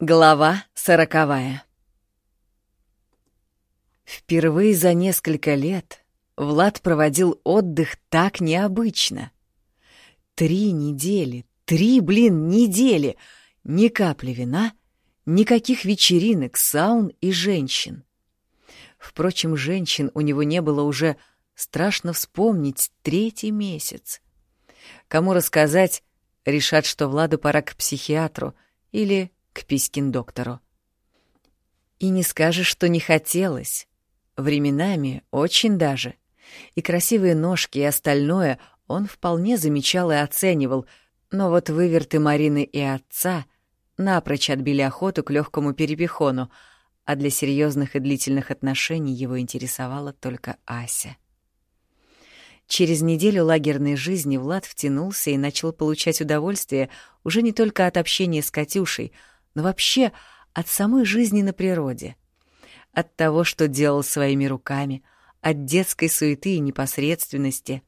Глава сороковая Впервые за несколько лет Влад проводил отдых так необычно. Три недели, три, блин, недели, ни капли вина, никаких вечеринок, саун и женщин. Впрочем, женщин у него не было уже, страшно вспомнить, третий месяц. Кому рассказать, решат, что Владу пора к психиатру или к Писькин-доктору. И не скажешь, что не хотелось. Временами очень даже. И красивые ножки, и остальное он вполне замечал и оценивал, но вот выверты Марины и отца напрочь отбили охоту к легкому перепихону, а для серьезных и длительных отношений его интересовала только Ася. Через неделю лагерной жизни Влад втянулся и начал получать удовольствие уже не только от общения с Катюшей — но вообще от самой жизни на природе. От того, что делал своими руками, от детской суеты и непосредственности.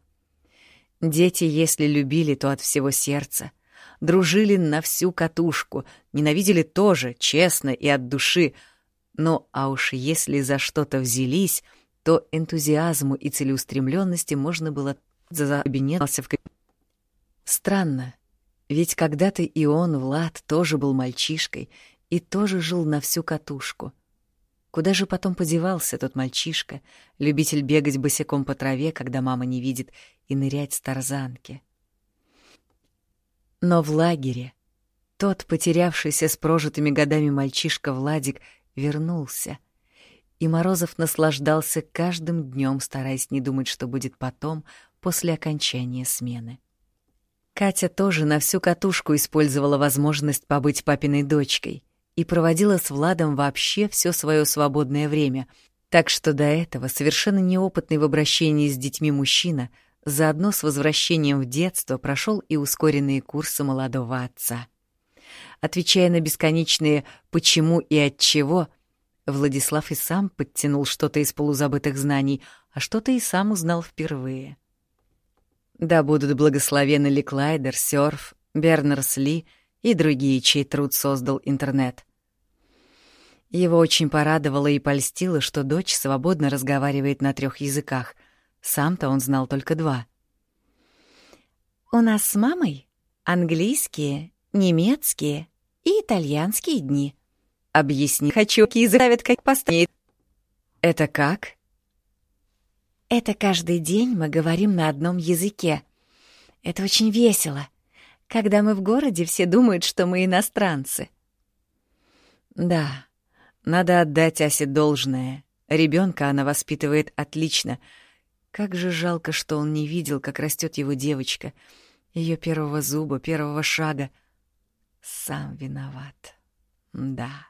Дети, если любили, то от всего сердца. Дружили на всю катушку, ненавидели тоже, честно и от души. Ну, а уж если за что-то взялись, то энтузиазму и целеустремленности можно было за кабинетался в Странно, ведь когда-то и он, Влад, тоже был мальчишкой и тоже жил на всю катушку. Куда же потом подевался тот мальчишка, любитель бегать босиком по траве, когда мама не видит, и нырять с тарзанки? Но в лагере тот, потерявшийся с прожитыми годами мальчишка Владик, вернулся, и Морозов наслаждался каждым днем, стараясь не думать, что будет потом, после окончания смены. Катя тоже на всю катушку использовала возможность побыть папиной дочкой и проводила с Владом вообще все свое свободное время, так что до этого совершенно неопытный в обращении с детьми мужчина заодно с возвращением в детство прошел и ускоренные курсы молодого отца. Отвечая на бесконечные «почему» и «от чего», Владислав и сам подтянул что-то из полузабытых знаний, а что-то и сам узнал впервые — да будут благословены Ли Клайдер, Сёрф, Бернерс Ли и другие, чей труд создал интернет. Его очень порадовало и польстило, что дочь свободно разговаривает на трех языках. Сам-то он знал только два. «У нас с мамой английские, немецкие и итальянские дни», — объясни. «Хочу язык как поставить». «Это как?» Это каждый день мы говорим на одном языке. Это очень весело. Когда мы в городе, все думают, что мы иностранцы. Да, надо отдать Асе должное. Ребенка она воспитывает отлично. Как же жалко, что он не видел, как растет его девочка, ее первого зуба, первого шага. Сам виноват. Да.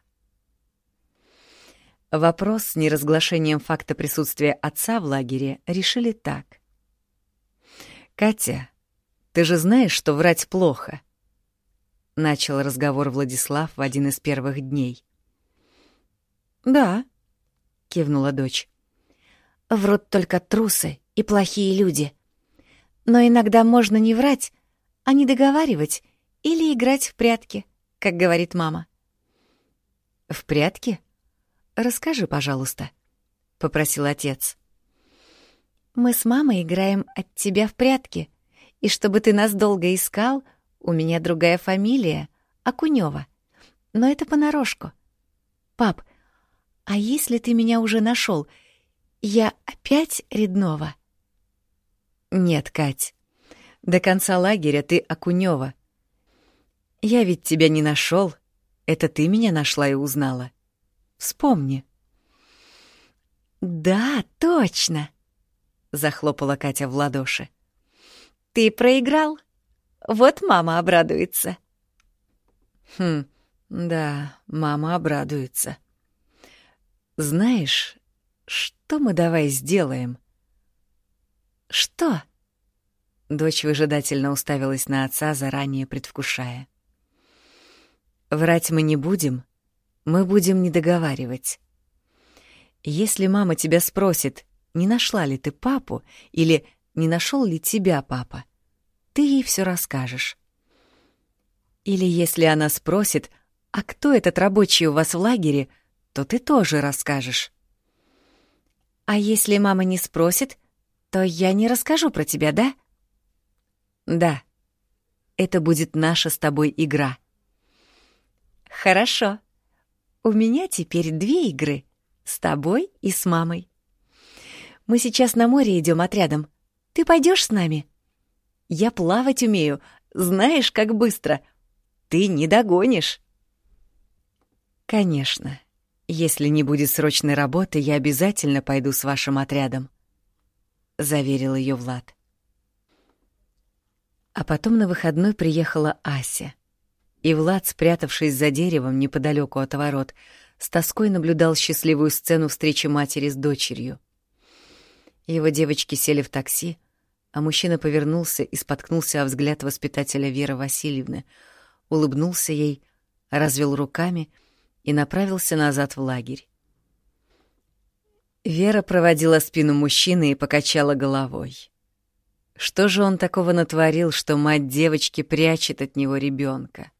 Вопрос с неразглашением факта присутствия отца в лагере решили так. «Катя, ты же знаешь, что врать плохо?» Начал разговор Владислав в один из первых дней. «Да», — кивнула дочь. «Врут только трусы и плохие люди. Но иногда можно не врать, а не договаривать или играть в прятки, как говорит мама». «В прятки?» Расскажи, пожалуйста», — попросил отец. «Мы с мамой играем от тебя в прятки, и чтобы ты нас долго искал, у меня другая фамилия — Акунёва, но это понарошку. Пап, а если ты меня уже нашел, я опять Реднова?» «Нет, Кать, до конца лагеря ты Акунёва. Я ведь тебя не нашел, это ты меня нашла и узнала. Вспомни». «Да, точно!» — захлопала Катя в ладоши. «Ты проиграл? Вот мама обрадуется». «Хм, да, мама обрадуется. Знаешь, что мы давай сделаем?» «Что?» Дочь выжидательно уставилась на отца, заранее предвкушая. «Врать мы не будем, мы будем не договаривать. Если мама тебя спросит, не нашла ли ты папу или не нашел ли тебя папа, ты ей все расскажешь. Или если она спросит, А кто этот рабочий у вас в лагере, то ты тоже расскажешь. А если мама не спросит, то я не расскажу про тебя, да? Да. Это будет наша с тобой игра. Хорошо. У меня теперь две игры. С тобой и с мамой. Мы сейчас на море идем отрядом. Ты пойдешь с нами? Я плавать умею. Знаешь, как быстро. Ты не догонишь. Конечно. Если не будет срочной работы, я обязательно пойду с вашим отрядом, заверил ее Влад. А потом на выходной приехала Ася. И Влад, спрятавшись за деревом неподалеку от ворот, с тоской наблюдал счастливую сцену встречи матери с дочерью. Его девочки сели в такси, а мужчина повернулся и споткнулся о взгляд воспитателя Веры Васильевны, улыбнулся ей, развел руками — и направился назад в лагерь. Вера проводила спину мужчины и покачала головой. Что же он такого натворил, что мать девочки прячет от него ребенка?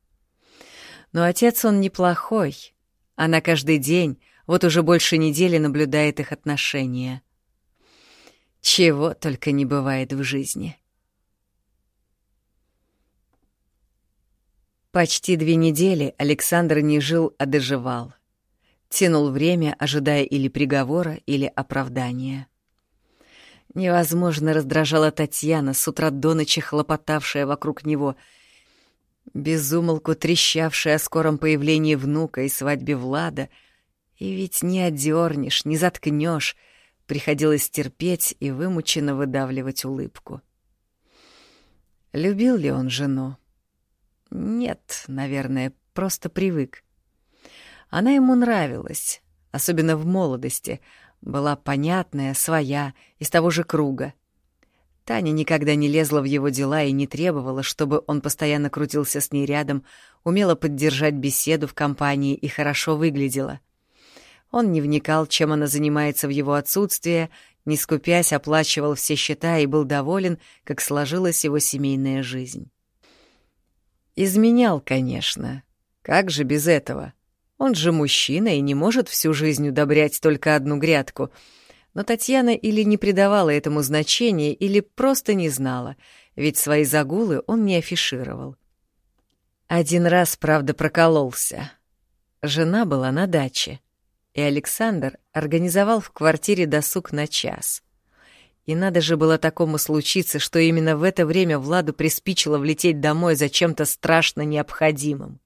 Но отец он неплохой. Она каждый день, вот уже больше недели наблюдает их отношения. Чего только не бывает в жизни. Почти две недели Александр не жил, а доживал. Тянул время, ожидая или приговора, или оправдания. Невозможно раздражала Татьяна, с утра до ночи хлопотавшая вокруг него, безумолку трещавшая о скором появлении внука и свадьбе Влада. И ведь не одернешь, не заткнешь, приходилось терпеть и вымученно выдавливать улыбку. Любил ли он жену? Нет, наверное, просто привык. Она ему нравилась, особенно в молодости, была понятная, своя, из того же круга. Таня никогда не лезла в его дела и не требовала, чтобы он постоянно крутился с ней рядом, умела поддержать беседу в компании и хорошо выглядела. Он не вникал, чем она занимается в его отсутствие, не скупясь, оплачивал все счета и был доволен, как сложилась его семейная жизнь. Изменял, конечно. Как же без этого? Он же мужчина и не может всю жизнь удобрять только одну грядку. Но Татьяна или не придавала этому значения, или просто не знала, ведь свои загулы он не афишировал. Один раз, правда, прокололся. Жена была на даче, и Александр организовал в квартире досуг на час — и надо же было такому случиться, что именно в это время Владу приспичило влететь домой за чем-то страшно необходимым.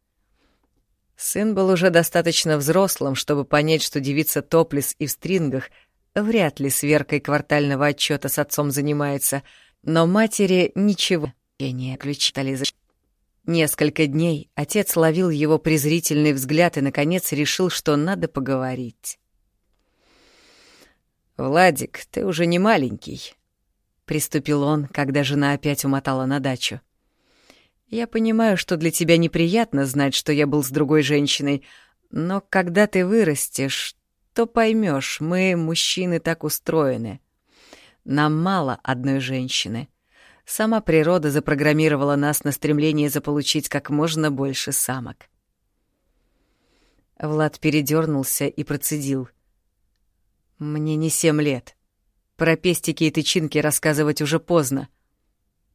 Сын был уже достаточно взрослым, чтобы понять, что девица топлес и в стрингах вряд ли сверкой квартального отчета с отцом занимается, но матери ничего не ключали за... Несколько дней отец ловил его презрительный взгляд и, наконец, решил, что надо поговорить. «Владик, ты уже не маленький», — приступил он, когда жена опять умотала на дачу. «Я понимаю, что для тебя неприятно знать, что я был с другой женщиной, но когда ты вырастешь, то поймешь, мы, мужчины, так устроены. Нам мало одной женщины. Сама природа запрограммировала нас на стремление заполучить как можно больше самок». Влад передернулся и процедил — мне не семь лет. Про пестики и тычинки рассказывать уже поздно.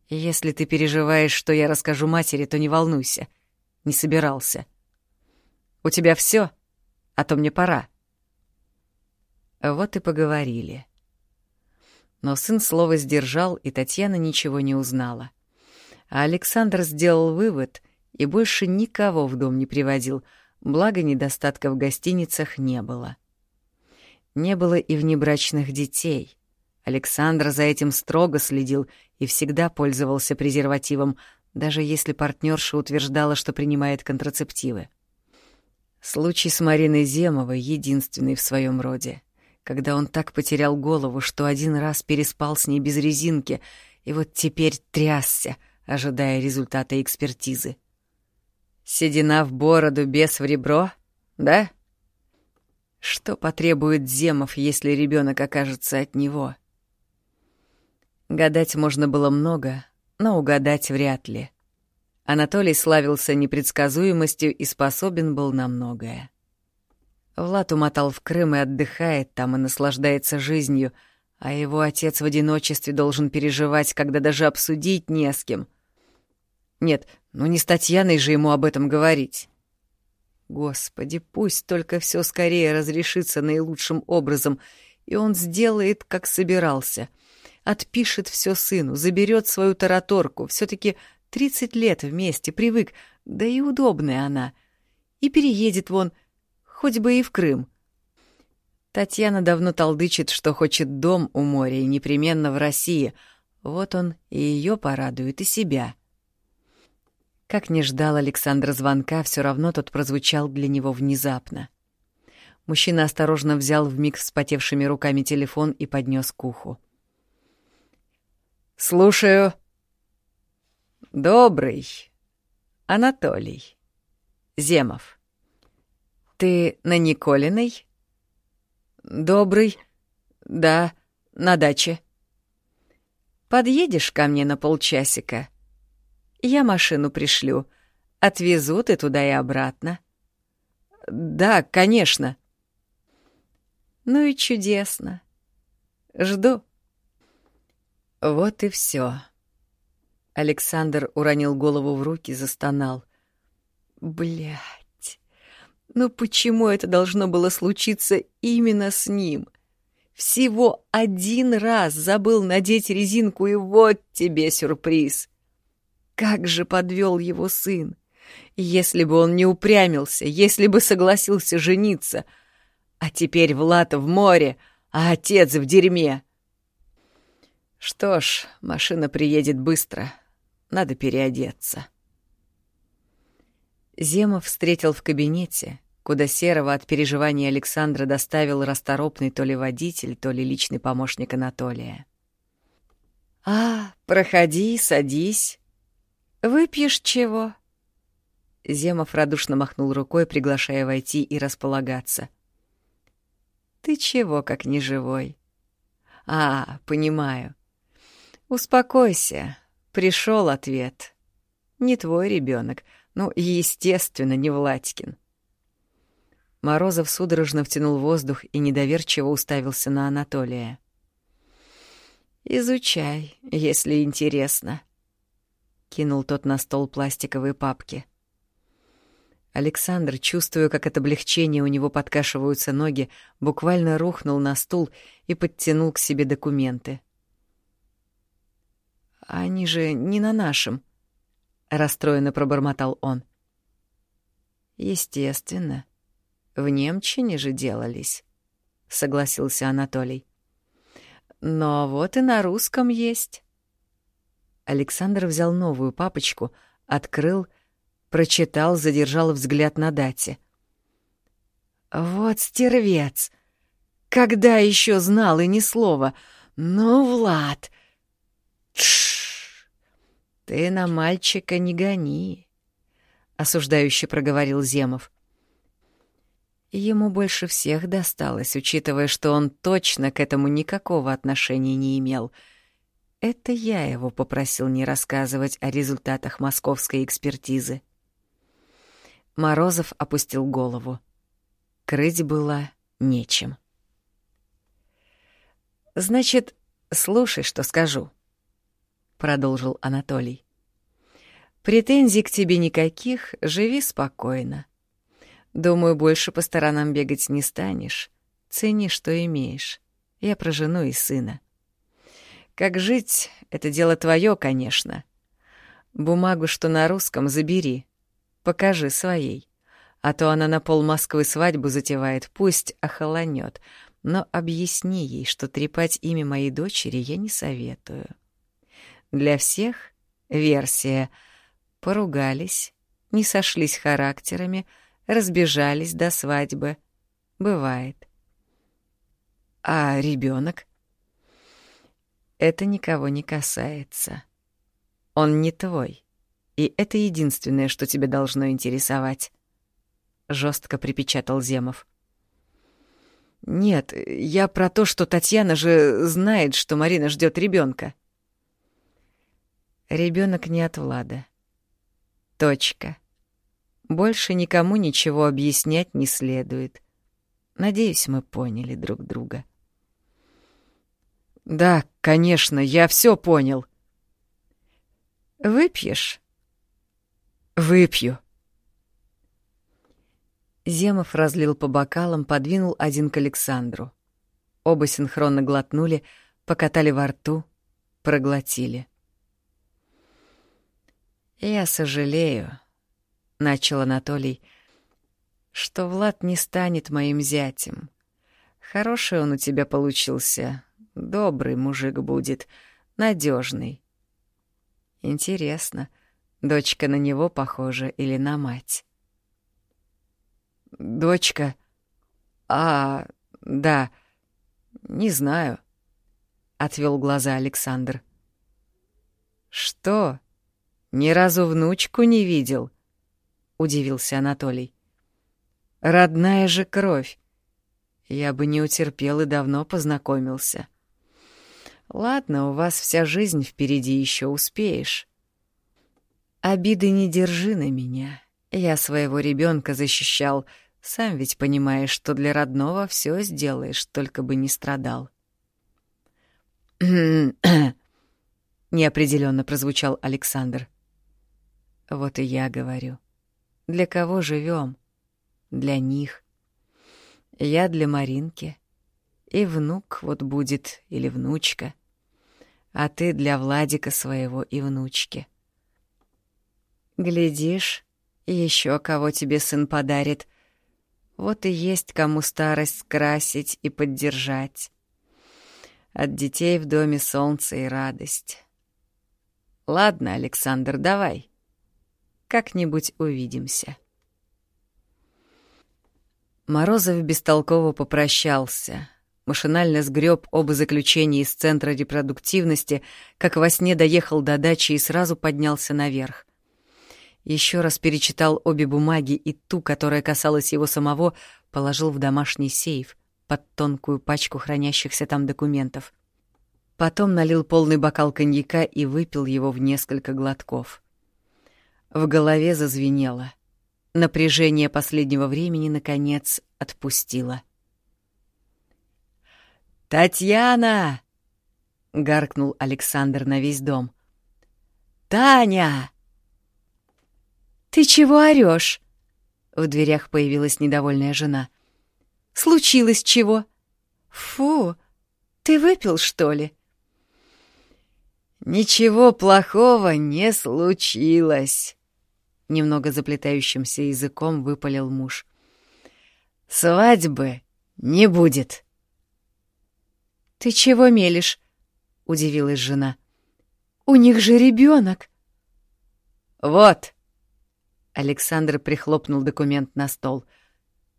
Если ты переживаешь, что я расскажу матери, то не волнуйся. Не собирался. У тебя все, а то мне пора. Вот и поговорили. Но сын слово сдержал, и Татьяна ничего не узнала. А Александр сделал вывод и больше никого в дом не приводил, благо недостатка в гостиницах не было. — не было и внебрачных детей. Александр за этим строго следил и всегда пользовался презервативом, даже если партнерша утверждала, что принимает контрацептивы. Случай с Мариной Земовой единственный в своем роде, когда он так потерял голову, что один раз переспал с ней без резинки, и вот теперь трясся, ожидая результата экспертизы. Седина в бороду, без в ребро, да? Что потребует Земов, если ребенок окажется от него? Гадать можно было много, но угадать вряд ли. Анатолий славился непредсказуемостью и способен был на многое. Влад умотал в Крым и отдыхает там и наслаждается жизнью, а его отец в одиночестве должен переживать, когда даже обсудить не с кем. Нет, ну не с Татьяной же ему об этом говорить. Господи, пусть только все скорее разрешится наилучшим образом, и он сделает, как собирался. Отпишет все сыну, заберет свою тараторку. Все-таки тридцать лет вместе, привык, да и удобная она. И переедет вон, хоть бы и в Крым. Татьяна давно толдычит, что хочет дом у моря и непременно в России. Вот он и ее порадует, и себя. — как не ждал Александр звонка, все равно тот прозвучал для него внезапно. Мужчина осторожно взял вмиг вспотевшими руками телефон и поднес к уху. «Слушаю». «Добрый. Анатолий. Земов. Ты на Николиной?» «Добрый. Да, на даче». «Подъедешь ко мне на полчасика?» Я машину пришлю. Отвезу ты туда и обратно. Да, конечно. Ну и чудесно. Жду. Вот и все. Александр уронил голову в руки, застонал. Блять. Ну почему это должно было случиться именно с ним? Всего один раз забыл надеть резинку, и вот тебе сюрприз. Как же подвел его сын! Если бы он не упрямился, если бы согласился жениться. А теперь Влад в море, а отец в дерьме. Что ж, машина приедет быстро. Надо переодеться. Земов встретил в кабинете, куда Серого от переживаний Александра доставил расторопный то ли водитель, то ли личный помощник Анатолия. «А, проходи, садись», «Выпьешь чего?» Земов радушно махнул рукой, приглашая войти и располагаться. «Ты чего, как неживой?» «А, понимаю. Успокойся. Пришел ответ. Не твой ребенок, ну, естественно, не Владькин». Морозов судорожно втянул воздух и недоверчиво уставился на Анатолия. «Изучай, если интересно», — кинул тот на стол пластиковые папки. Александр, чувствуя, как от облегчения у него подкашиваются ноги, буквально рухнул на стул и подтянул к себе документы. «Они же не на нашем», — расстроенно пробормотал он. «Естественно. В Немчине же делались», — согласился Анатолий. «Но вот и на русском есть». Александр взял новую папочку, открыл, прочитал, задержал взгляд на дате. «Вот стервец! Когда еще знал и ни слова? Ну, Влад!» Тш! Ты на мальчика не гони, осуждающе проговорил Земов. Ему больше всех досталось, учитывая, что он точно к этому никакого отношения не имел — это я его попросил не рассказывать о результатах московской экспертизы. Морозов опустил голову. Крыть было нечем. «Значит, слушай, что скажу», — продолжил Анатолий. «Претензий к тебе никаких, живи спокойно. Думаю, больше по сторонам бегать не станешь. Цени, что имеешь. Я про жену и сына. Как жить — это дело твое, конечно. Бумагу, что на русском, забери. Покажи своей. А то она на пол Москвы свадьбу затевает, пусть охолонет. Но объясни ей, что трепать имя моей дочери я не советую. Для всех версия. Поругались, не сошлись характерами, разбежались до свадьбы. Бывает. А ребенок? это никого не касается. Он не твой, и это единственное, что тебя должно интересовать», — жестко припечатал Земов. «Нет, я про то, что Татьяна же знает, что Марина ждет ребенка. Ребенок не от Влада. Точка. Больше никому ничего объяснять не следует. Надеюсь, мы поняли друг друга. Да, конечно, я все понял. Выпьешь? Выпью. Земов разлил по бокалам, подвинул один к Александру. Оба синхронно глотнули, покатали во рту, проглотили. «Я сожалею», — начал Анатолий, — «что Влад не станет моим зятем. Хороший он у тебя получился, добрый мужик будет, надежный. Интересно, дочка на него похожа или на мать?» «Дочка? А, да, не знаю», — отвел глаза Александр. «Что? Ни разу внучку не видел?» — удивился Анатолий. «Родная же кровь. Я бы не утерпел и давно познакомился. Ладно, у вас вся жизнь впереди еще успеешь. Обиды не держи на меня. Я своего ребенка защищал, сам ведь понимаешь, что для родного все сделаешь, только бы не страдал. неопределенно прозвучал Александр. Вот и я говорю. Для кого живем? Для них. Я для Маринки. И внук вот будет, или внучка. А ты для Владика своего и внучки. Глядишь, еще кого тебе сын подарит. Вот и есть кому старость скрасить и поддержать. От детей в доме солнце и радость. Ладно, Александр, давай. Как-нибудь увидимся. Морозов бестолково попрощался. Машинально сгреб оба заключения из центра репродуктивности, как во сне доехал до дачи и сразу поднялся наверх. Еще раз перечитал обе бумаги и ту, которая касалась его самого, положил в домашний сейф под тонкую пачку хранящихся там документов. Потом налил полный бокал коньяка и выпил его в несколько глотков. В голове зазвенело. Напряжение последнего времени, наконец, отпустило. «Татьяна!» — гаркнул Александр на весь дом. «Таня!» «Ты чего орёшь?» В дверях появилась недовольная жена. «Случилось чего?» «Фу, ты выпил, что ли?» «Ничего плохого не случилось», — немного заплетающимся языком выпалил муж. «Свадьбы не будет». «Ты чего мелешь?» — удивилась жена. «У них же ребенок. «Вот», Александр прихлопнул документ на стол.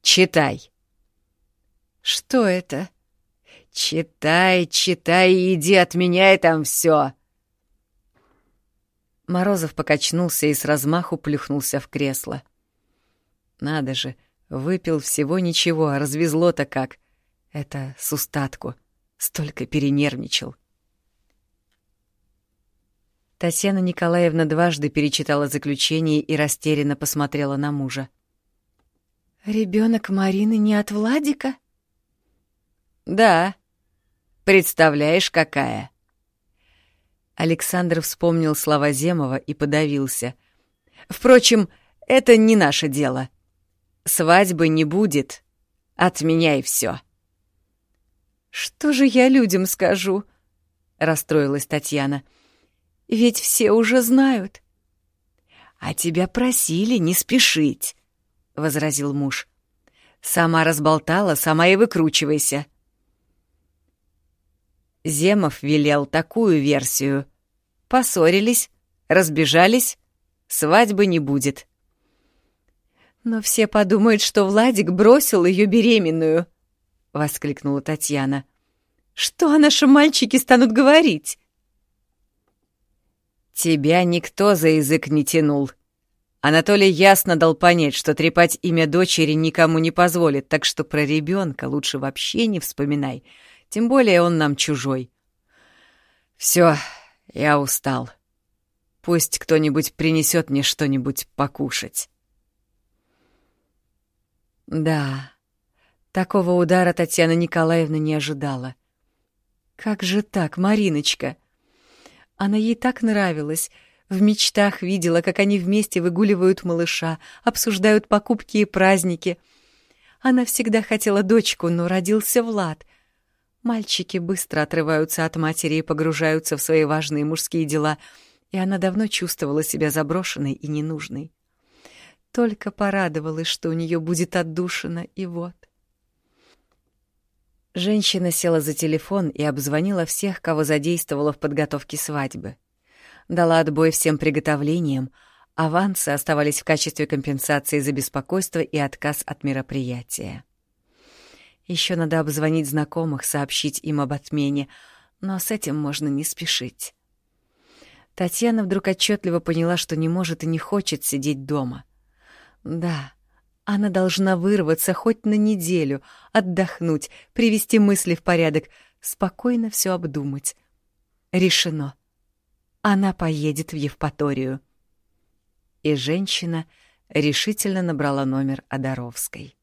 «Читай». «Что это?» «Читай, читай и иди, отменяй там все. Морозов покачнулся и с размаху плюхнулся в кресло. Надо же, выпил всего ничего, а развезло-то как. Это с устатку. Столько перенервничал. Татьяна Николаевна дважды перечитала заключение и растерянно посмотрела на мужа. Ребенок Марины не от Владика? Да. Представляешь, какая? Александр вспомнил слова Земова и подавился. Впрочем, это не наше дело. Свадьбы не будет. Отменяй все. Что же я людям скажу? расстроилась Татьяна. — ведь все уже знают. А тебя просили не спешить, возразил муж. Сама разболтала, сама и выкручивайся. Земов велел такую версию. Поссорились, разбежались, свадьбы не будет. Но все подумают, что Владик бросил ее беременную, воскликнула Татьяна. Что о нашем мальчике станут говорить? Тебя никто за язык не тянул. Анатолий ясно дал понять, что трепать имя дочери никому не позволит, так что про ребенка лучше вообще не вспоминай, тем более он нам чужой. Все, я устал. Пусть кто-нибудь принесет мне что-нибудь покушать. Да, такого удара Татьяна Николаевна не ожидала. Как же так, Мариночка? Она ей так нравилась. В мечтах видела, как они вместе выгуливают малыша, обсуждают покупки и праздники. Она всегда хотела дочку, но родился Влад. Мальчики быстро отрываются от матери и погружаются в свои важные мужские дела, и она давно чувствовала себя заброшенной и ненужной. Только порадовалась, что у нее будет отдушина, и вот. Женщина села за телефон и обзвонила всех, кого задействовала в подготовке свадьбы. Дала отбой всем приготовлениям, авансы оставались в качестве компенсации за беспокойство и отказ от мероприятия. Еще надо обзвонить знакомых, сообщить им об отмене, но с этим можно не спешить. Татьяна вдруг отчетливо поняла, что не может и не хочет сидеть дома. Да, она должна вырваться хоть на неделю, отдохнуть, привести мысли в порядок, спокойно все обдумать. Решено. Она поедет в Евпаторию. И женщина решительно набрала номер Одаровской.